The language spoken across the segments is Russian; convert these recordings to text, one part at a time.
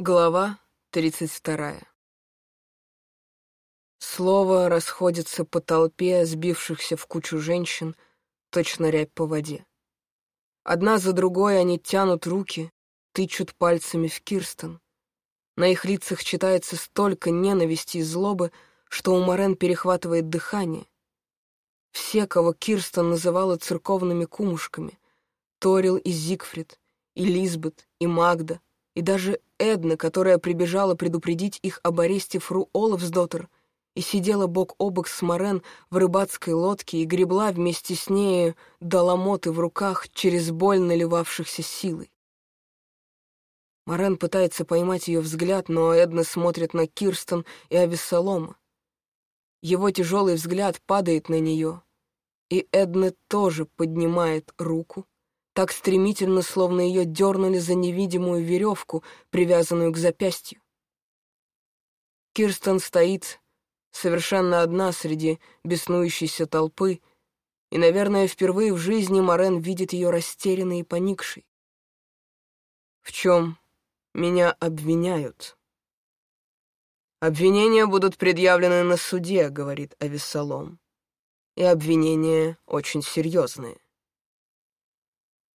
Глава тридцать вторая. Слово расходится по толпе сбившихся в кучу женщин, точно рябь по воде. Одна за другой они тянут руки, тычут пальцами в Кирстен. На их лицах читается столько ненависти и злобы, что у Морен перехватывает дыхание. Все, кого Кирстен называла церковными кумушками, Торил и Зигфрид, и Лизбет, и Магда, и даже Эдна, которая прибежала предупредить их об аресте фру Олафсдоттер и сидела бок о бок с Морен в рыбацкой лодке и гребла вместе с нею до ломоты в руках через боль наливавшихся силой. Морен пытается поймать ее взгляд, но Эдна смотрит на Кирстен и Авессалома. Его тяжелый взгляд падает на нее, и Эдна тоже поднимает руку, так стремительно, словно ее дернули за невидимую веревку, привязанную к запястью. Кирстен стоит совершенно одна среди беснующейся толпы, и, наверное, впервые в жизни Морен видит ее растерянной и поникшей. «В чем меня обвиняют?» «Обвинения будут предъявлены на суде», — говорит Авессалом. «И обвинения очень серьезные».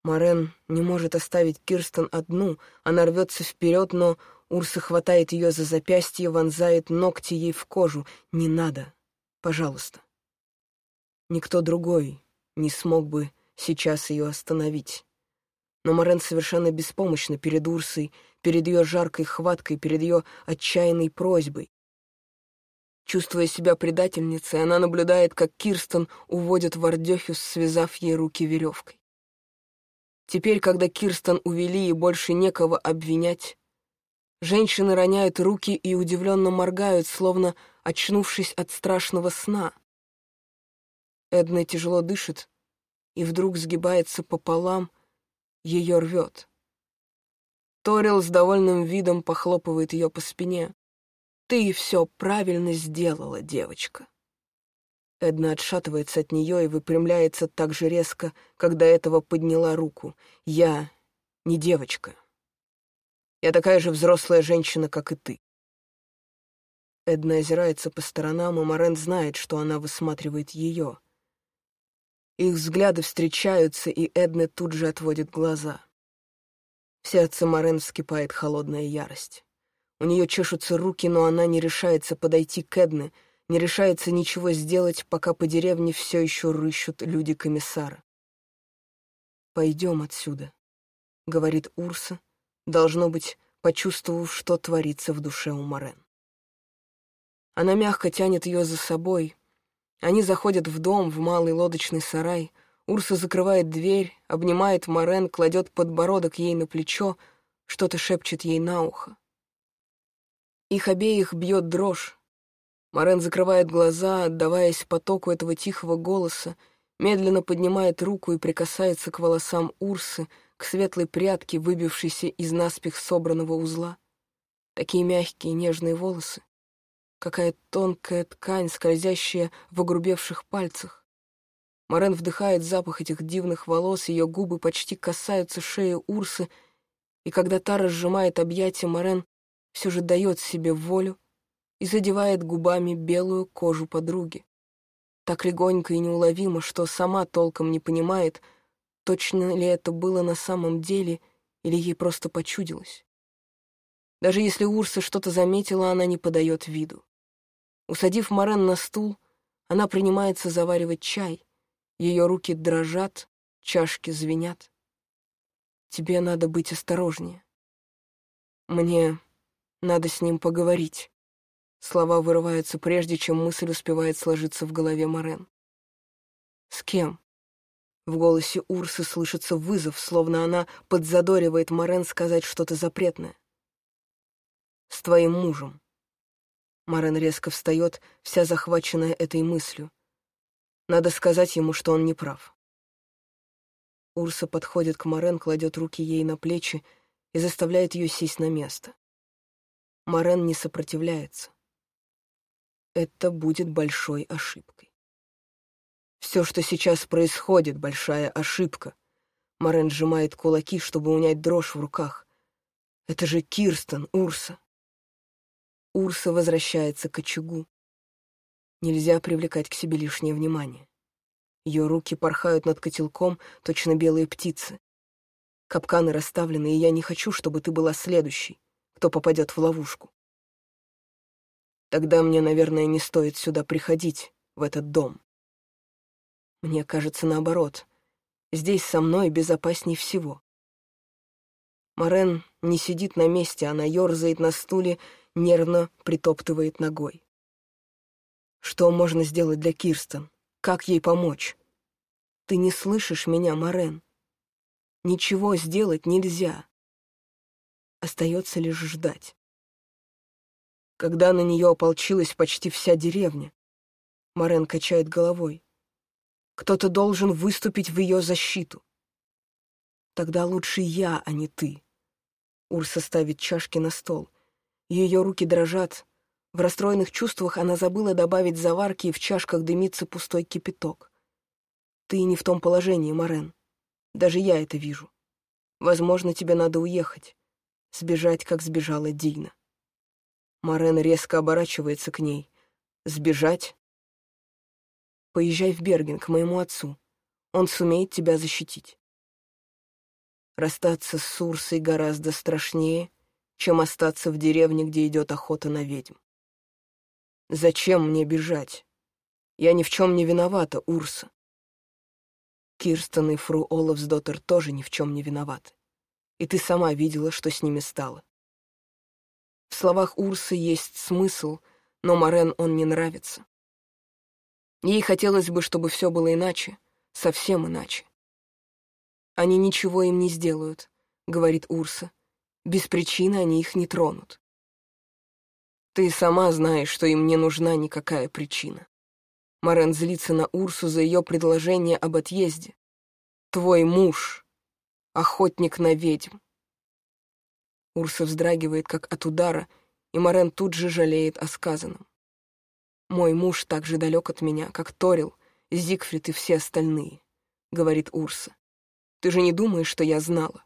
Морен не может оставить Кирстен одну, она рвется вперед, но Урса хватает ее за запястье, вонзает ногти ей в кожу. «Не надо. Пожалуйста». Никто другой не смог бы сейчас ее остановить. Но Морен совершенно беспомощна перед Урсой, перед ее жаркой хваткой, перед ее отчаянной просьбой. Чувствуя себя предательницей, она наблюдает, как Кирстен уводит Вардехюс, связав ей руки веревкой. Теперь, когда Кирстен увели и больше некого обвинять, женщины роняют руки и удивленно моргают, словно очнувшись от страшного сна. Эдна тяжело дышит и вдруг сгибается пополам, ее рвет. Торил с довольным видом похлопывает ее по спине. «Ты все правильно сделала, девочка». Эдна отшатывается от нее и выпрямляется так же резко, до этого подняла руку. «Я не девочка. Я такая же взрослая женщина, как и ты». Эдна озирается по сторонам, и Морен знает, что она высматривает ее. Их взгляды встречаются, и Эдна тут же отводит глаза. В сердце Морен вскипает холодная ярость. У нее чешутся руки, но она не решается подойти к Эдне — не решается ничего сделать, пока по деревне все еще рыщут люди комиссара. «Пойдем отсюда», — говорит Урса, должно быть, почувствовав, что творится в душе у Морен. Она мягко тянет ее за собой. Они заходят в дом, в малый лодочный сарай. Урса закрывает дверь, обнимает Морен, кладет подбородок ей на плечо, что-то шепчет ей на ухо. Их обеих бьет дрожь, Морен закрывает глаза, отдаваясь потоку этого тихого голоса, медленно поднимает руку и прикасается к волосам Урсы, к светлой прядке, выбившейся из наспех собранного узла. Такие мягкие нежные волосы. Какая тонкая ткань, скользящая в огрубевших пальцах. Морен вдыхает запах этих дивных волос, ее губы почти касаются шеи Урсы, и когда та разжимает объятия, Морен все же дает себе волю, и задевает губами белую кожу подруги. Так легонько и неуловимо, что сама толком не понимает, точно ли это было на самом деле или ей просто почудилось. Даже если Урса что-то заметила, она не подает виду. Усадив Морен на стул, она принимается заваривать чай. Ее руки дрожат, чашки звенят. Тебе надо быть осторожнее. Мне надо с ним поговорить. Слова вырываются прежде, чем мысль успевает сложиться в голове Морен. «С кем?» В голосе Урсы слышится вызов, словно она подзадоривает Морен сказать что-то запретное. «С твоим мужем». Морен резко встает, вся захваченная этой мыслью. Надо сказать ему, что он не прав. Урса подходит к Морен, кладет руки ей на плечи и заставляет ее сесть на место. Морен не сопротивляется это будет большой ошибкой. Все, что сейчас происходит, большая ошибка. Морен сжимает кулаки, чтобы унять дрожь в руках. Это же Кирстен, Урса. Урса возвращается к очагу. Нельзя привлекать к себе лишнее внимание. Ее руки порхают над котелком, точно белые птицы. Капканы расставлены, и я не хочу, чтобы ты была следующей, кто попадет в ловушку. Тогда мне, наверное, не стоит сюда приходить, в этот дом. Мне кажется, наоборот. Здесь со мной безопасней всего. Морен не сидит на месте, она ерзает на стуле, нервно притоптывает ногой. Что можно сделать для Кирстен? Как ей помочь? Ты не слышишь меня, Морен. Ничего сделать нельзя. Остается лишь ждать. Когда на нее ополчилась почти вся деревня, Морен качает головой. Кто-то должен выступить в ее защиту. Тогда лучше я, а не ты. Урса ставит чашки на стол. Ее руки дрожат. В расстроенных чувствах она забыла добавить заварки, и в чашках дымится пустой кипяток. Ты не в том положении, Морен. Даже я это вижу. Возможно, тебе надо уехать. Сбежать, как сбежала Дина. Морен резко оборачивается к ней. Сбежать? Поезжай в Берген к моему отцу. Он сумеет тебя защитить. Расстаться с Урсой гораздо страшнее, чем остаться в деревне, где идет охота на ведьм. Зачем мне бежать? Я ни в чем не виновата, Урса. Кирстен и фру Олафсдоттер тоже ни в чем не виноваты. И ты сама видела, что с ними стало. В словах Урсы есть смысл, но Морен он не нравится. Ей хотелось бы, чтобы все было иначе, совсем иначе. «Они ничего им не сделают», — говорит Урса. «Без причины они их не тронут». «Ты сама знаешь, что им не нужна никакая причина». Морен злится на Урсу за ее предложение об отъезде. «Твой муж — охотник на ведьм». Урса вздрагивает, как от удара, и Морен тут же жалеет о сказанном. «Мой муж так же далек от меня, как Торил, Зигфрид и все остальные», — говорит Урса. Ты же не думаешь, что я знала?»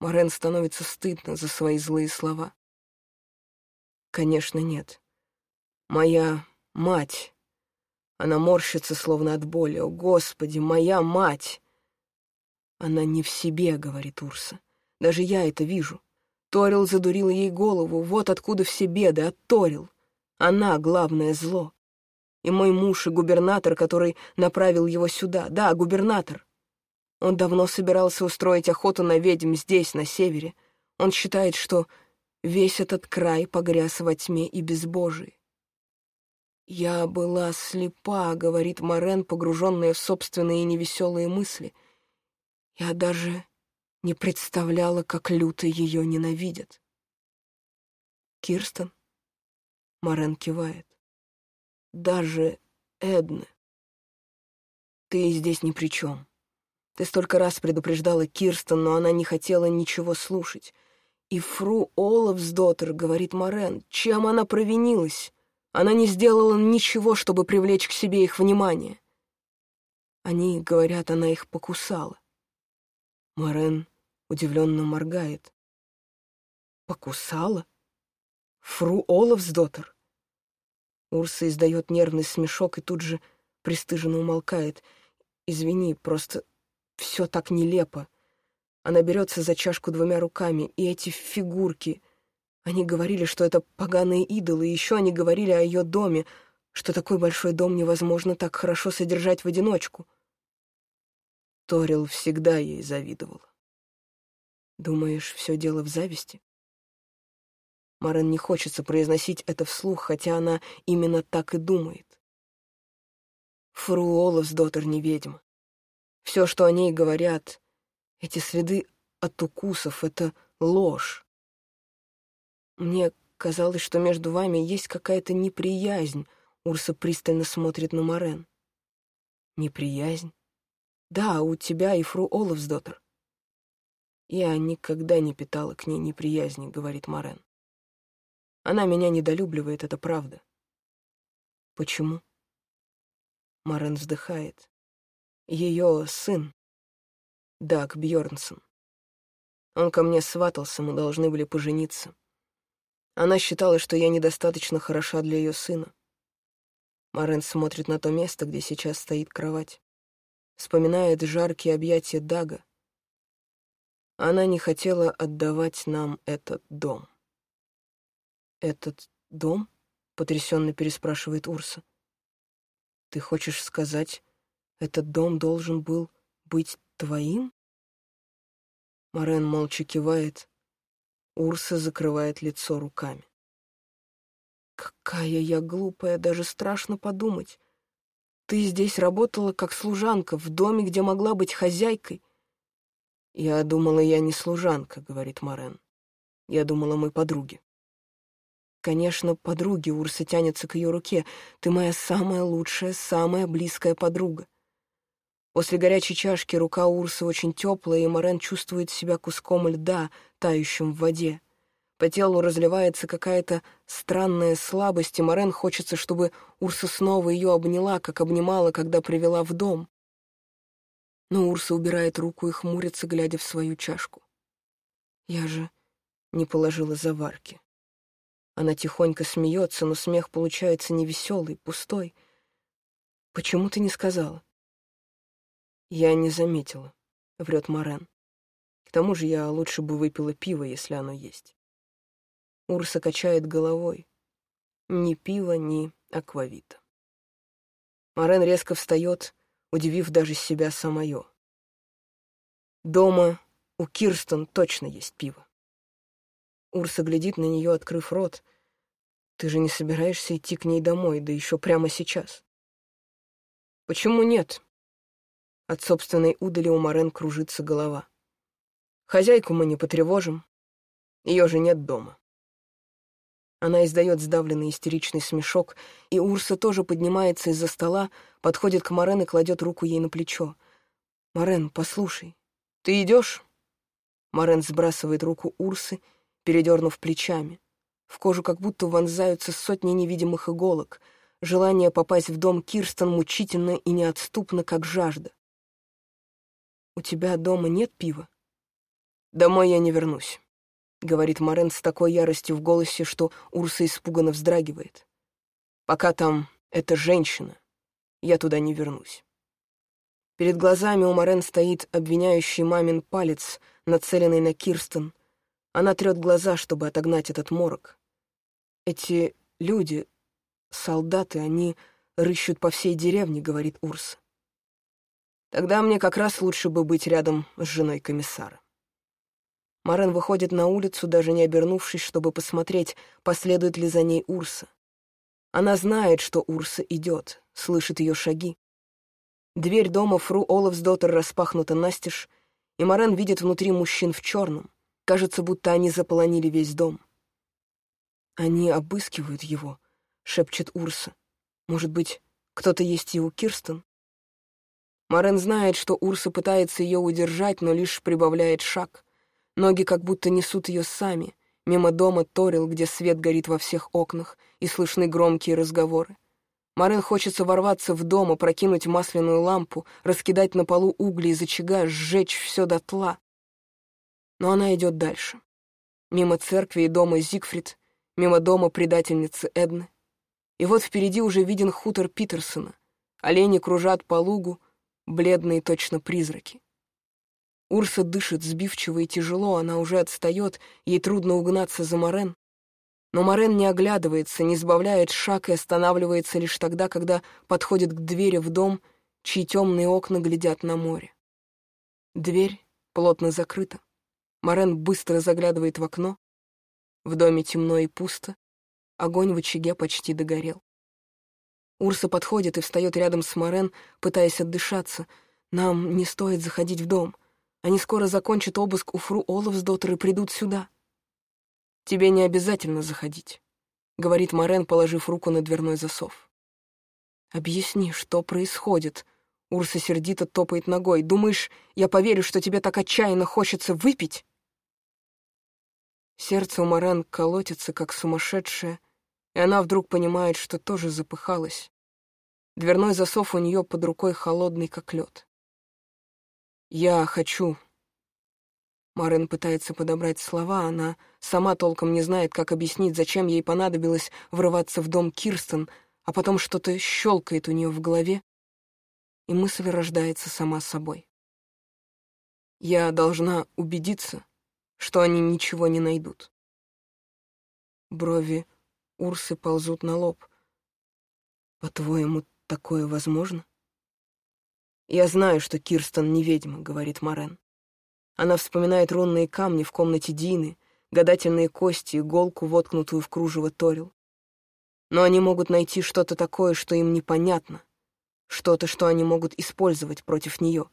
Морен становится стыдно за свои злые слова. «Конечно, нет. Моя мать...» Она морщится, словно от боли. «О, Господи, моя мать!» «Она не в себе», — говорит Урса. «Даже я это вижу. Торил задурил ей голову. Вот откуда все беды, от Торил. Она — главное зло. И мой муж, и губернатор, который направил его сюда. Да, губернатор. Он давно собирался устроить охоту на ведьм здесь, на севере. Он считает, что весь этот край погряз во тьме и безбожии. «Я была слепа», — говорит Морен, погруженная в собственные невеселые мысли. «Я даже не представляла, как люто ее ненавидят». «Кирстен?» — Морен кивает. «Даже Эдны. Ты здесь ни при чем. Ты столько раз предупреждала Кирстен, но она не хотела ничего слушать. И фру Олафсдоттер, говорит Морен, чем она провинилась? Она не сделала ничего, чтобы привлечь к себе их внимание. Они говорят, она их покусала. Морен удивленно моргает. Покусала? Фру Олафсдоттер? Урса издает нервный смешок и тут же пристыженно умолкает. «Извини, просто все так нелепо. Она берется за чашку двумя руками, и эти фигурки... Они говорили, что это поганые идолы, и еще они говорили о ее доме, что такой большой дом невозможно так хорошо содержать в одиночку. Торил всегда ей завидовал. Думаешь, все дело в зависти? Марен не хочется произносить это вслух, хотя она именно так и думает. Фру Олафсдоттер не ведьма. Все, что о ней говорят, эти следы от укусов — это ложь. Мне казалось, что между вами есть какая-то неприязнь. Урса пристально смотрит на Морен. Неприязнь? Да, у тебя и фру Олафсдоттер. Я никогда не питала к ней неприязни, говорит Морен. Она меня недолюбливает, это правда. Почему? Морен вздыхает. Ее сын, Даг Бьорнсон. Он ко мне сватался, мы должны были пожениться. Она считала, что я недостаточно хороша для ее сына. Марен смотрит на то место, где сейчас стоит кровать. Вспоминает жаркие объятия Дага. Она не хотела отдавать нам этот дом. «Этот дом?» — потрясенно переспрашивает Урса. «Ты хочешь сказать, этот дом должен был быть твоим?» Марен молча кивает. Урса закрывает лицо руками. «Какая я глупая, даже страшно подумать. Ты здесь работала как служанка, в доме, где могла быть хозяйкой». «Я думала, я не служанка», — говорит Марен. «Я думала, мы подруги». Конечно, подруги, Урса тянется к ее руке. Ты моя самая лучшая, самая близкая подруга. После горячей чашки рука Урсы очень теплая, и Морен чувствует себя куском льда, тающим в воде. По телу разливается какая-то странная слабость, и Морен хочется, чтобы Урса снова ее обняла, как обнимала, когда привела в дом. Но Урса убирает руку и хмурится, глядя в свою чашку. Я же не положила заварки. Она тихонько смеется, но смех получается невеселый, пустой. «Почему ты не сказала?» «Я не заметила», — врет Морен. «К тому же я лучше бы выпила пиво, если оно есть». Урса качает головой. Ни пива, ни аквавита. Морен резко встает, удивив даже себя самое. Дома у Кирстон точно есть пиво. Урса глядит на нее, открыв рот. «Ты же не собираешься идти к ней домой, да еще прямо сейчас?» «Почему нет?» От собственной удали у Морен кружится голова. «Хозяйку мы не потревожим. Ее же нет дома». Она издает сдавленный истеричный смешок, и Урса тоже поднимается из-за стола, подходит к Морен и кладет руку ей на плечо. «Морен, послушай, ты идешь?» Морен сбрасывает руку Урсы передернув плечами. В кожу как будто вонзаются сотни невидимых иголок. Желание попасть в дом Кирстен мучительно и неотступно, как жажда. «У тебя дома нет пива?» «Домой я не вернусь», — говорит Морен с такой яростью в голосе, что Урса испуганно вздрагивает. «Пока там эта женщина, я туда не вернусь». Перед глазами у Морен стоит обвиняющий мамин палец, нацеленный на Кирстен, она трет глаза, чтобы отогнать этот морок. Эти люди, солдаты, они рыщут по всей деревне, говорит Урс. Тогда мне как раз лучше бы быть рядом с женой комиссара. Марен выходит на улицу, даже не обернувшись, чтобы посмотреть, последует ли за ней Урса. Она знает, что Урса идет, слышит ее шаги. Дверь дома фру Олафсдоттер распахнута настежь, и Марен видит внутри мужчин в черном. Кажется, будто они заполонили весь дом. «Они обыскивают его», — шепчет Урса. «Может быть, кто-то есть и у Кирстен?» Марен знает, что Урса пытается ее удержать, но лишь прибавляет шаг. Ноги как будто несут ее сами, мимо дома Торил, где свет горит во всех окнах, и слышны громкие разговоры. Марен хочется ворваться в дом, опрокинуть масляную лампу, раскидать на полу угли из очага, сжечь все дотла но она идет дальше. Мимо церкви и дома Зигфрид, мимо дома предательницы Эдны. И вот впереди уже виден хутор Питерсона. Олени кружат по лугу, бледные точно призраки. Урса дышит сбивчиво и тяжело, она уже отстает, ей трудно угнаться за Морен. Но Морен не оглядывается, не сбавляет шаг и останавливается лишь тогда, когда подходит к двери в дом, чьи темные окна глядят на море. Дверь плотно закрыта. Морен быстро заглядывает в окно. В доме темно и пусто. Огонь в очаге почти догорел. Урса подходит и встает рядом с Морен, пытаясь отдышаться. «Нам не стоит заходить в дом. Они скоро закончат обыск у фру Олафсдоттер и придут сюда». «Тебе не обязательно заходить», — говорит Морен, положив руку на дверной засов. «Объясни, что происходит?» Урса сердито топает ногой. «Думаешь, я поверю, что тебе так отчаянно хочется выпить?» Сердце у Маран колотится, как сумасшедшее, и она вдруг понимает, что тоже запыхалась. Дверной засов у нее под рукой холодный, как лед. «Я хочу Марен пытается подобрать слова, она сама толком не знает, как объяснить, зачем ей понадобилось врываться в дом Кирстен, а потом что-то щелкает у нее в голове, и мысль рождается сама собой. Я должна убедиться, что они ничего не найдут. Брови Урсы ползут на лоб. По-твоему, такое возможно? Я знаю, что Кирстен не ведьма, говорит Морен. Она вспоминает рунные камни в комнате Дины, гадательные кости, иголку, воткнутую в кружево Торил. Но они могут найти что-то такое, что им непонятно, что-то, что они могут использовать против нее.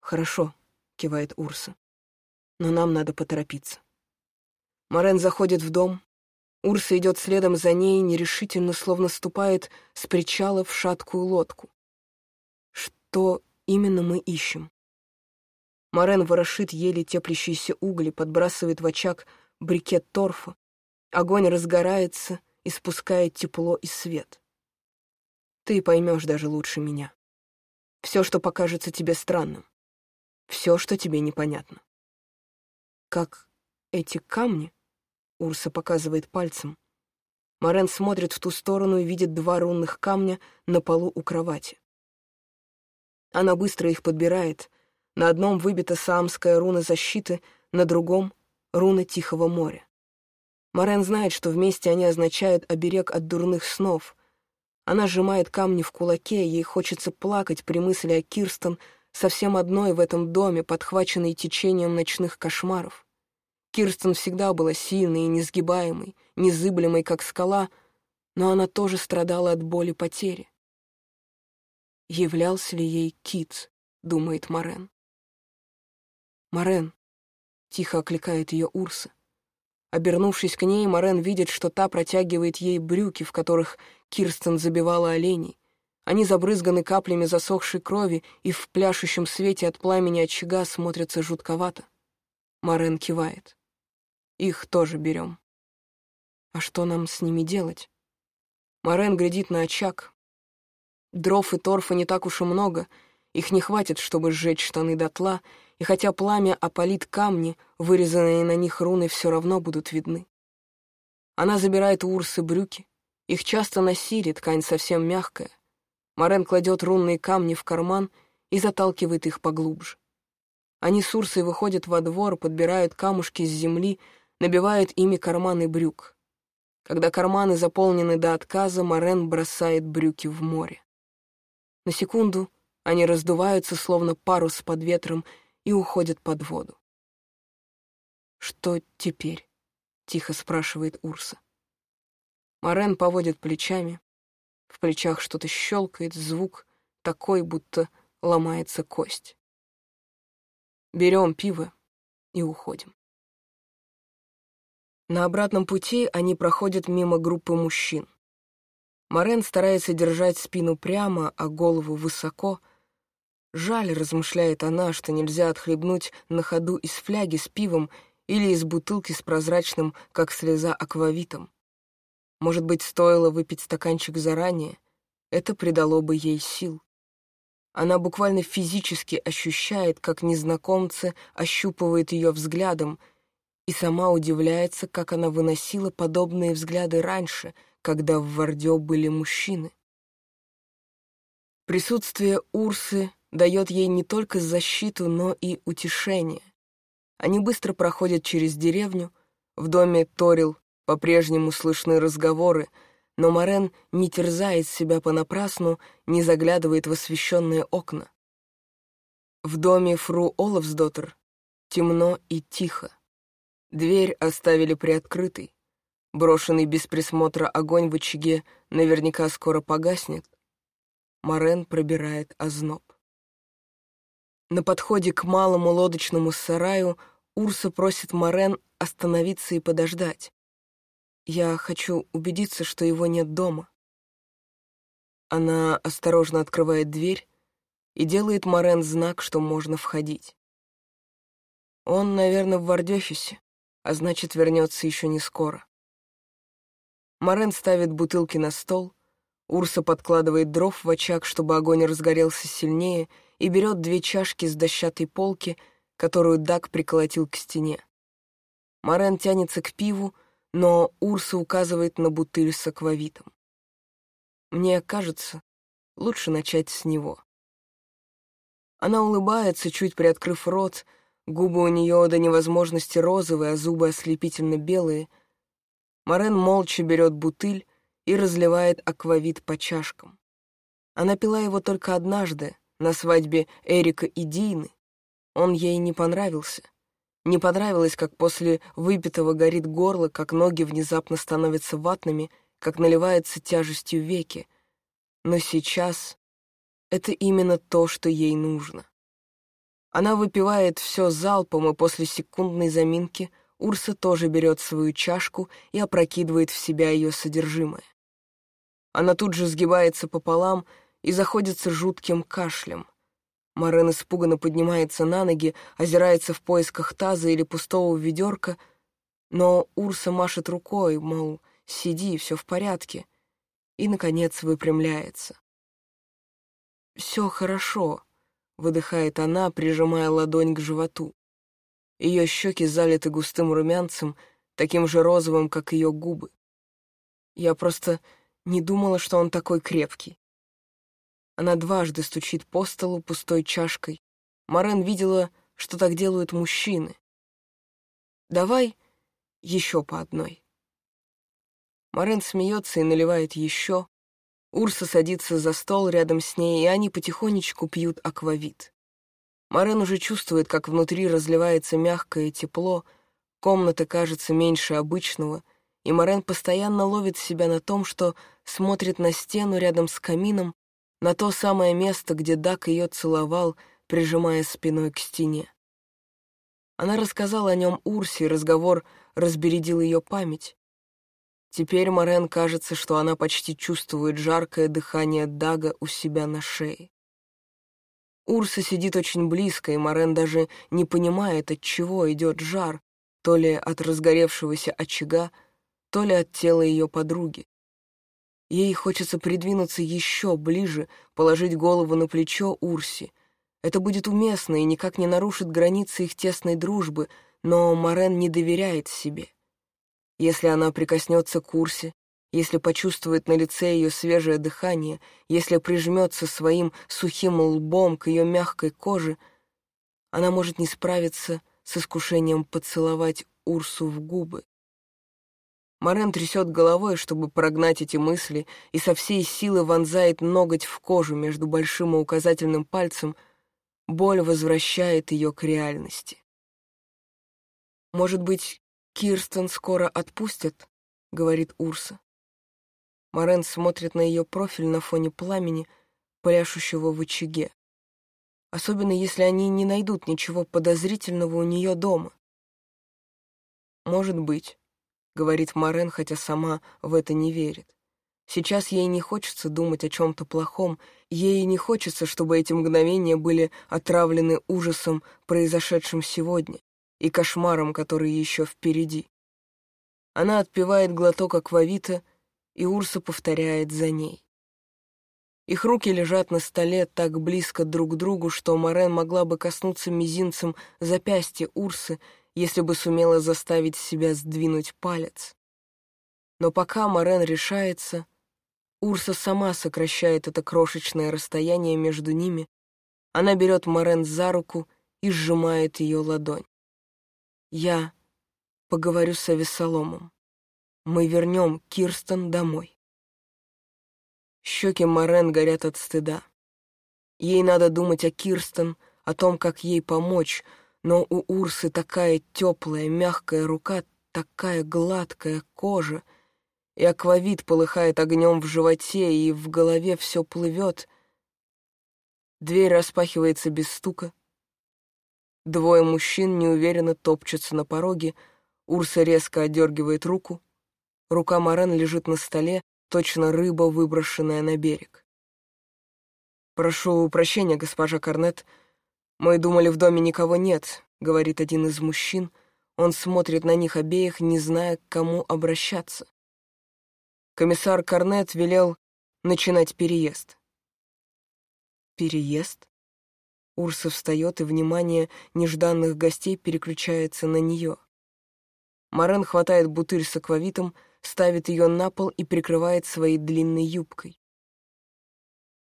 «Хорошо», — кивает Урса, — «но нам надо поторопиться». Морен заходит в дом. Урса идет следом за ней, нерешительно, словно ступает с причала в шаткую лодку. Что именно мы ищем? Морен ворошит еле теплящиеся угли, подбрасывает в очаг брикет торфа. Огонь разгорается, испускает тепло и свет. Ты поймешь даже лучше меня. Все, что покажется тебе странным. Все, что тебе непонятно. Как эти камни, Урса показывает пальцем. Морен смотрит в ту сторону и видит два рунных камня на полу у кровати. Она быстро их подбирает — на одном выбита саамская руна защиты, на другом — руна Тихого моря. Морен знает, что вместе они означают оберег от дурных снов. Она сжимает камни в кулаке, ей хочется плакать при мысли о Кирстен, совсем одной в этом доме, подхваченной течением ночных кошмаров. Кирстен всегда была сильной и несгибаемой, незыблемой, как скала, но она тоже страдала от боли потери. Являлся ли ей Кит, думает Морен. «Морен!» — тихо окликает ее Урса. Обернувшись к ней, Морен видит, что та протягивает ей брюки, в которых Кирстен забивала оленей. Они забрызганы каплями засохшей крови и в пляшущем свете от пламени очага смотрятся жутковато. Морен кивает. «Их тоже берем». «А что нам с ними делать?» Морен глядит на очаг. Дров и торфа не так уж и много, их не хватит, чтобы сжечь штаны дотла, и хотя пламя опалит камни, вырезанные на них руны все равно будут видны. Она забирает у Урсы брюки. Их часто носили, ткань совсем мягкая. Морен кладет рунные камни в карман и заталкивает их поглубже. Они с Урсой выходят во двор, подбирают камушки с земли, набивают ими карманы брюк. Когда карманы заполнены до отказа, Морен бросает брюки в море. На секунду они раздуваются, словно парус под ветром, и уходят под воду. «Что теперь?» — тихо спрашивает Урса. Морен поводит плечами. В плечах что-то щелкает, звук такой, будто ломается кость. Берем пиво и уходим. На обратном пути они проходят мимо группы мужчин. Морен старается держать спину прямо, а голову высоко — Жаль, размышляет она, что нельзя отхлебнуть на ходу из фляги с пивом или из бутылки с прозрачным, как слеза, аквавитом. Может быть, стоило выпить стаканчик заранее? Это придало бы ей сил. Она буквально физически ощущает, как незнакомцы ощупывают ее взглядом, и сама удивляется, как она выносила подобные взгляды раньше, когда в Вардё были мужчины. Присутствие Урсы дает ей не только защиту, но и утешение. Они быстро проходят через деревню, в доме Торил по-прежнему слышны разговоры, но Морен не терзает себя понапрасну, не заглядывает в освещенные окна. В доме фру Олафсдоттер темно и тихо. Дверь оставили приоткрытой. Брошенный без присмотра огонь в очаге наверняка скоро погаснет. Морен пробирает озноб. На подходе к малому лодочному сараю Урса просит Морен остановиться и подождать. Я хочу убедиться, что его нет дома. Она осторожно открывает дверь и делает Морен знак, что можно входить. Он, наверное, в Вардёфисе, а значит, вернется еще не скоро. Морен ставит бутылки на стол, Урса подкладывает дров в очаг, чтобы огонь разгорелся сильнее — и берет две чашки с дощатой полки, которую Дак приколотил к стене. Морен тянется к пиву, но Урса указывает на бутыль с аквавитом. Мне кажется, лучше начать с него. Она улыбается, чуть приоткрыв рот, губы у нее до невозможности розовые, а зубы ослепительно белые. Морен молча берет бутыль и разливает аквавит по чашкам. Она пила его только однажды, на свадьбе Эрика и Дины. Он ей не понравился. Не понравилось, как после выпитого горит горло, как ноги внезапно становятся ватными, как наливается тяжестью веки. Но сейчас это именно то, что ей нужно. Она выпивает все залпом, и после секундной заминки Урса тоже берет свою чашку и опрокидывает в себя ее содержимое. Она тут же сгибается пополам и заходится жутким кашлем. Марен испуганно поднимается на ноги, озирается в поисках таза или пустого ведерка, но Урса машет рукой, мол, сиди, все в порядке, и, наконец, выпрямляется. «Все хорошо», — выдыхает она, прижимая ладонь к животу. Ее щеки залиты густым румянцем, таким же розовым, как ее губы. Я просто не думала, что он такой крепкий. Она дважды стучит по столу пустой чашкой. Марен видела, что так делают мужчины. «Давай еще по одной». Марен смеется и наливает еще. Урса садится за стол рядом с ней, и они потихонечку пьют аквавит. Марен уже чувствует, как внутри разливается мягкое тепло, комната кажется меньше обычного — и Морен постоянно ловит себя на том, что смотрит на стену рядом с камином, на то самое место, где Дак ее целовал, прижимая спиной к стене. Она рассказала о нем Урсе, разговор разбередил ее память. Теперь Морен кажется, что она почти чувствует жаркое дыхание Дага у себя на шее. Урса сидит очень близко, и Морен даже не понимает, от чего идет жар, то ли от разгоревшегося очага, то ли от тела ее подруги. Ей хочется придвинуться еще ближе, положить голову на плечо Урси. Это будет уместно и никак не нарушит границы их тесной дружбы, но Морен не доверяет себе. Если она прикоснется к Урсе, если почувствует на лице ее свежее дыхание, если прижмется своим сухим лбом к ее мягкой коже, она может не справиться с искушением поцеловать Урсу в губы. Морен трясет головой, чтобы прогнать эти мысли, и со всей силы вонзает ноготь в кожу между большим и указательным пальцем. Боль возвращает ее к реальности. «Может быть, Кирстен скоро отпустят?» — говорит Урса. Морен смотрит на ее профиль на фоне пламени, пляшущего в очаге. Особенно, если они не найдут ничего подозрительного у нее дома. «Может быть». — говорит Морен, хотя сама в это не верит. Сейчас ей не хочется думать о чем-то плохом, ей не хочется, чтобы эти мгновения были отравлены ужасом, произошедшим сегодня, и кошмаром, который еще впереди. Она отпивает глоток аквавита, и Урса повторяет за ней. Их руки лежат на столе так близко друг к другу, что Морен могла бы коснуться мизинцем запястья Урсы если бы сумела заставить себя сдвинуть палец. Но пока Морен решается, Урса сама сокращает это крошечное расстояние между ними, она берет Морен за руку и сжимает ее ладонь. «Я поговорю с Авесоломом. Мы вернем Кирстен домой». Щеки Морен горят от стыда. Ей надо думать о Кирстен, о том, как ей помочь, но у Урсы такая теплая, мягкая рука, такая гладкая кожа, и аквавит полыхает огнем в животе, и в голове все плывет. Дверь распахивается без стука. Двое мужчин неуверенно топчутся на пороге, Урса резко отдергивает руку. Рука Марен лежит на столе, точно рыба, выброшенная на берег. «Прошу прощения, госпожа Корнет», «Мы думали, в доме никого нет», — говорит один из мужчин. Он смотрит на них обеих, не зная, к кому обращаться. Комиссар Корнет велел начинать переезд. «Переезд?» Урса встает, и внимание нежданных гостей переключается на нее. Марен хватает бутыль с аквавитом, ставит ее на пол и прикрывает своей длинной юбкой.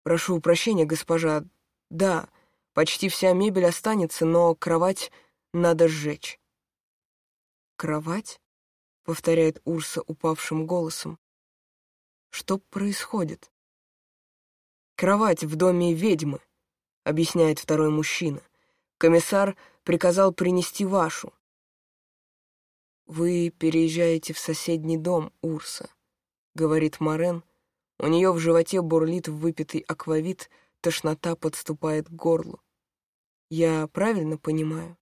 «Прошу прощения, госпожа. Да, почти вся мебель останется, но кровать надо сжечь». «Кровать?» — повторяет Урса упавшим голосом. «Что происходит?» «Кровать в доме ведьмы», — объясняет второй мужчина. «Комиссар приказал принести вашу». «Вы переезжаете в соседний дом, Урса», — говорит Морен. У нее в животе бурлит выпитый аквавит, тошнота подступает к горлу. «Я правильно понимаю?»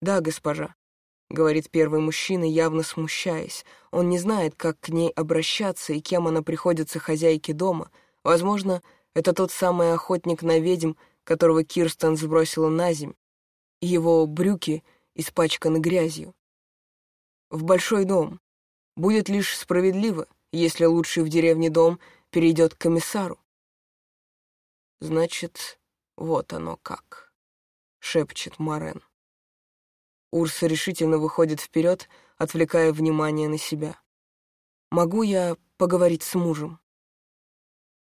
«Да, госпожа», — говорит первый мужчина, явно смущаясь. Он не знает, как к ней обращаться и кем она приходится хозяйке дома. Возможно, это тот самый охотник на ведьм, которого Кирстен сбросила на земь. Его брюки испачканы грязью в большой дом. Будет лишь справедливо, если лучший в деревне дом перейдет к комиссару. Значит, вот оно как, — шепчет Марен. Урса решительно выходит вперед, отвлекая внимание на себя. «Могу я поговорить с мужем?»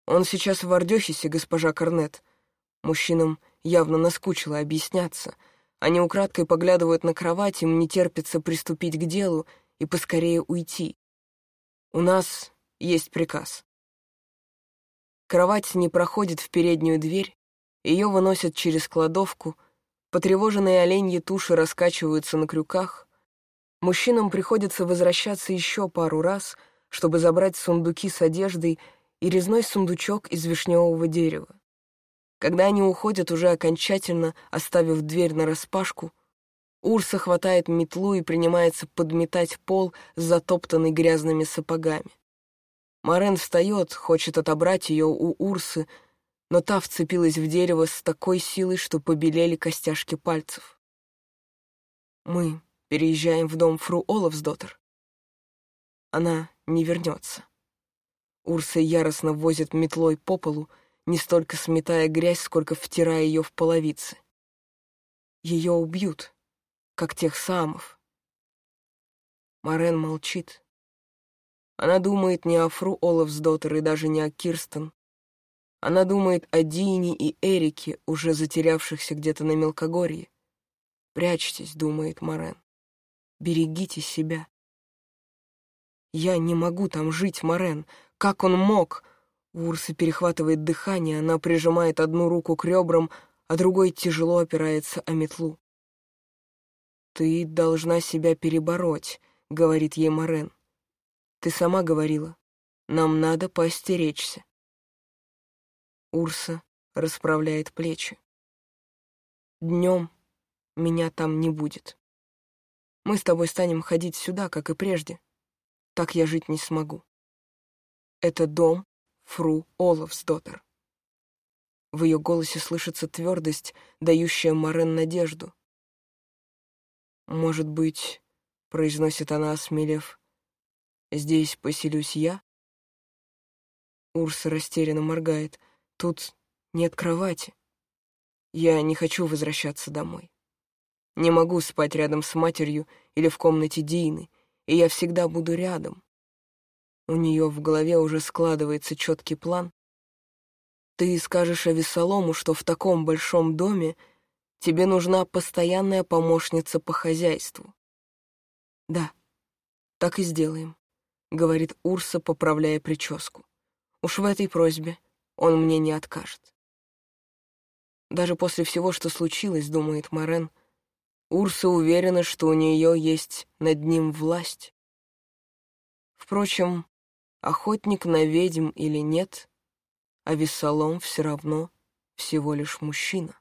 «Он сейчас в Ардехисе, госпожа Корнет». Мужчинам явно наскучило объясняться — они украдкой поглядывают на кровать, им не терпится приступить к делу и поскорее уйти. У нас есть приказ. Кровать не проходит в переднюю дверь, ее выносят через кладовку, потревоженные оленьи туши раскачиваются на крюках. Мужчинам приходится возвращаться еще пару раз, чтобы забрать сундуки с одеждой и резной сундучок из вишневого дерева. Когда они уходят, уже окончательно оставив дверь нараспашку, Урса хватает метлу и принимается подметать пол с затоптанной грязными сапогами. Морен встает, хочет отобрать ее у Урсы, но та вцепилась в дерево с такой силой, что побелели костяшки пальцев. Мы переезжаем в дом фру Олафсдоттер. Она не вернется. Урса яростно возит метлой по полу, не столько сметая грязь, сколько втирая ее в половицы. Ее убьют, как тех самов. Морен молчит. Она думает не о Фру Олафсдоттер и даже не о Кирстен. Она думает о Дине и Эрике, уже затерявшихся где-то на мелкогорье. «Прячьтесь», — думает Морен. «Берегите себя». «Я не могу там жить, Морен. Как он мог?» У Урсы перехватывает дыхание, она прижимает одну руку к ребрам, а другой тяжело опирается о метлу. «Ты должна себя перебороть», — говорит ей Морен. «Ты сама говорила. Нам надо поостеречься». Урса расправляет плечи. «Днем меня там не будет. Мы с тобой станем ходить сюда, как и прежде. Так я жить не смогу. Это дом, фру Олафсдоттер. В ее голосе слышится твердость, дающая Морен надежду. «Может быть, — произносит она, осмелев, — здесь поселюсь я?» Урса растерянно моргает. «Тут нет кровати. Я не хочу возвращаться домой. Не могу спать рядом с матерью или в комнате Дины, и я всегда буду рядом. У нее в голове уже складывается четкий план. Ты скажешь Авесолому, что в таком большом доме тебе нужна постоянная помощница по хозяйству. Да, так и сделаем, говорит Урса, поправляя прическу. Уж в этой просьбе он мне не откажет. Даже после всего, что случилось, думает Морен, Урса уверена, что у нее есть над ним власть. Впрочем, охотник на ведьм или нет, а Вессалом все равно всего лишь мужчина.